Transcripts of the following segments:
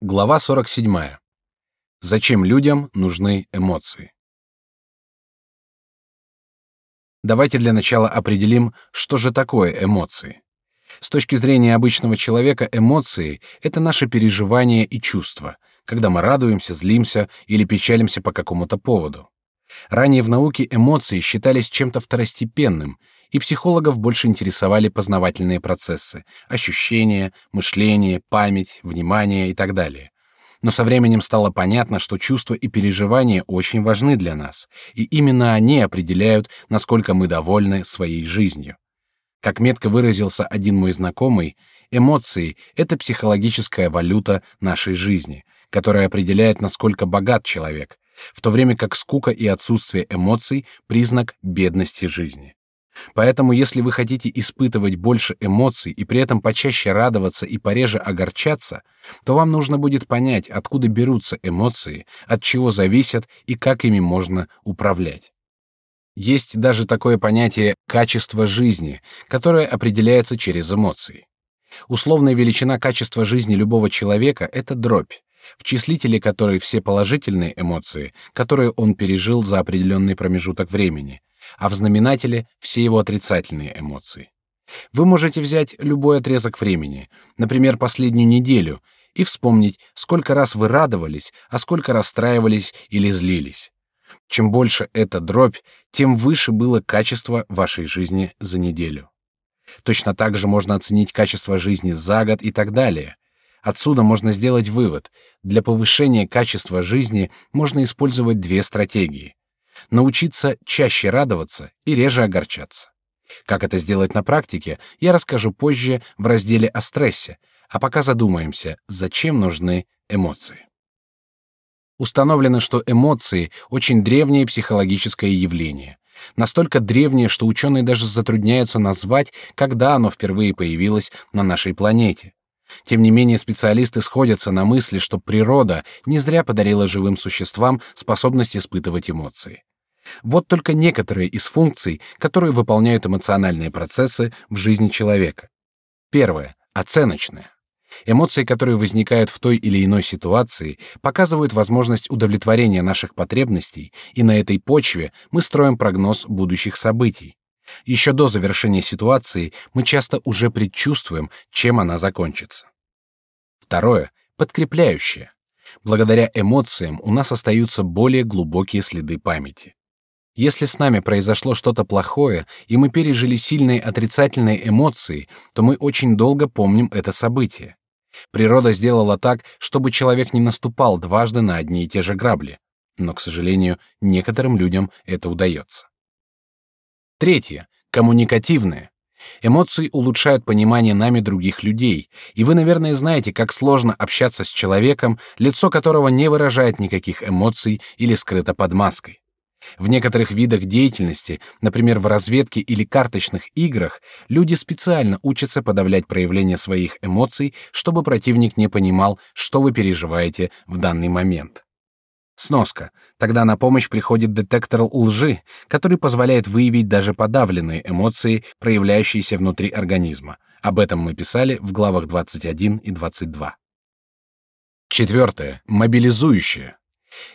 Глава 47. Зачем людям нужны эмоции? Давайте для начала определим, что же такое эмоции. С точки зрения обычного человека, эмоции — это наши переживания и чувства, когда мы радуемся, злимся или печалимся по какому-то поводу. Ранее в науке эмоции считались чем-то второстепенным, и психологов больше интересовали познавательные процессы, ощущения, мышление, память, внимание и так далее. Но со временем стало понятно, что чувства и переживания очень важны для нас, и именно они определяют, насколько мы довольны своей жизнью. Как метко выразился один мой знакомый, эмоции — это психологическая валюта нашей жизни, которая определяет, насколько богат человек, в то время как скука и отсутствие эмоций — признак бедности жизни. Поэтому, если вы хотите испытывать больше эмоций и при этом почаще радоваться и пореже огорчаться, то вам нужно будет понять, откуда берутся эмоции, от чего зависят и как ими можно управлять. Есть даже такое понятие качество жизни, которое определяется через эмоции. Условная величина качества жизни любого человека это дробь, в числителе которой все положительные эмоции, которые он пережил за определенный промежуток времени, а в знаменателе все его отрицательные эмоции. Вы можете взять любой отрезок времени, например, последнюю неделю, и вспомнить, сколько раз вы радовались, а сколько расстраивались или злились. Чем больше эта дробь, тем выше было качество вашей жизни за неделю. Точно так же можно оценить качество жизни за год и так далее. Отсюда можно сделать вывод: для повышения качества жизни можно использовать две стратегии: научиться чаще радоваться и реже огорчаться. Как это сделать на практике, я расскажу позже в разделе о стрессе, а пока задумаемся, зачем нужны эмоции. Установлено, что эмоции очень древнее психологическое явление. Настолько древнее, что ученые даже затрудняются назвать, когда оно впервые появилось на нашей планете. Тем не менее, специалисты сходятся на мысли, что природа не зря подарила живым существам способность испытывать эмоции. Вот только некоторые из функций, которые выполняют эмоциональные процессы в жизни человека. Первое оценочное. Эмоции, которые возникают в той или иной ситуации, показывают возможность удовлетворения наших потребностей, и на этой почве мы строим прогноз будущих событий. Еще до завершения ситуации мы часто уже предчувствуем, чем она закончится. Второе подкрепляющее. Благодаря эмоциям у нас остаются более глубокие следы памяти. Если с нами произошло что-то плохое, и мы пережили сильные отрицательные эмоции, то мы очень долго помним это событие. Природа сделала так, чтобы человек не наступал дважды на одни и те же грабли. Но, к сожалению, некоторым людям это удается. Третье коммуникативное. Эмоции улучшают понимание нами других людей, и вы, наверное, знаете, как сложно общаться с человеком, лицо которого не выражает никаких эмоций или скрыто под маской. В некоторых видах деятельности, например, в разведке или карточных играх, люди специально учатся подавлять проявление своих эмоций, чтобы противник не понимал, что вы переживаете в данный момент. Сноска. Тогда на помощь приходит детектор лжи, который позволяет выявить даже подавленные эмоции, проявляющиеся внутри организма. Об этом мы писали в главах 21 и 22. Четвертое. Мобилизующее.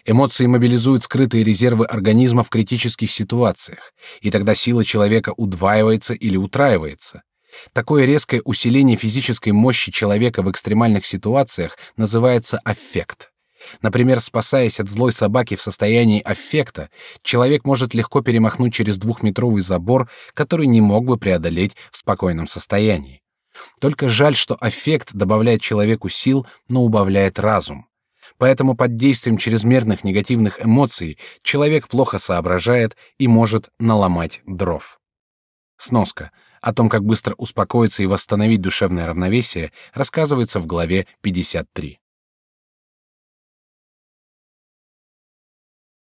Эмоции мобилизуют скрытые резервы организма в критических ситуациях, и тогда сила человека удваивается или утраивается. Такое резкое усиление физической мощи человека в экстремальных ситуациях называется аффект. Например, спасаясь от злой собаки в состоянии аффекта, человек может легко перемахнуть через двухметровый забор, который не мог бы преодолеть в спокойном состоянии. Только жаль, что аффект добавляет человеку сил, но убавляет разум. Поэтому под действием чрезмерных негативных эмоций человек плохо соображает и может наломать дров. Сноска. О том, как быстро успокоиться и восстановить душевное равновесие, рассказывается в главе 53.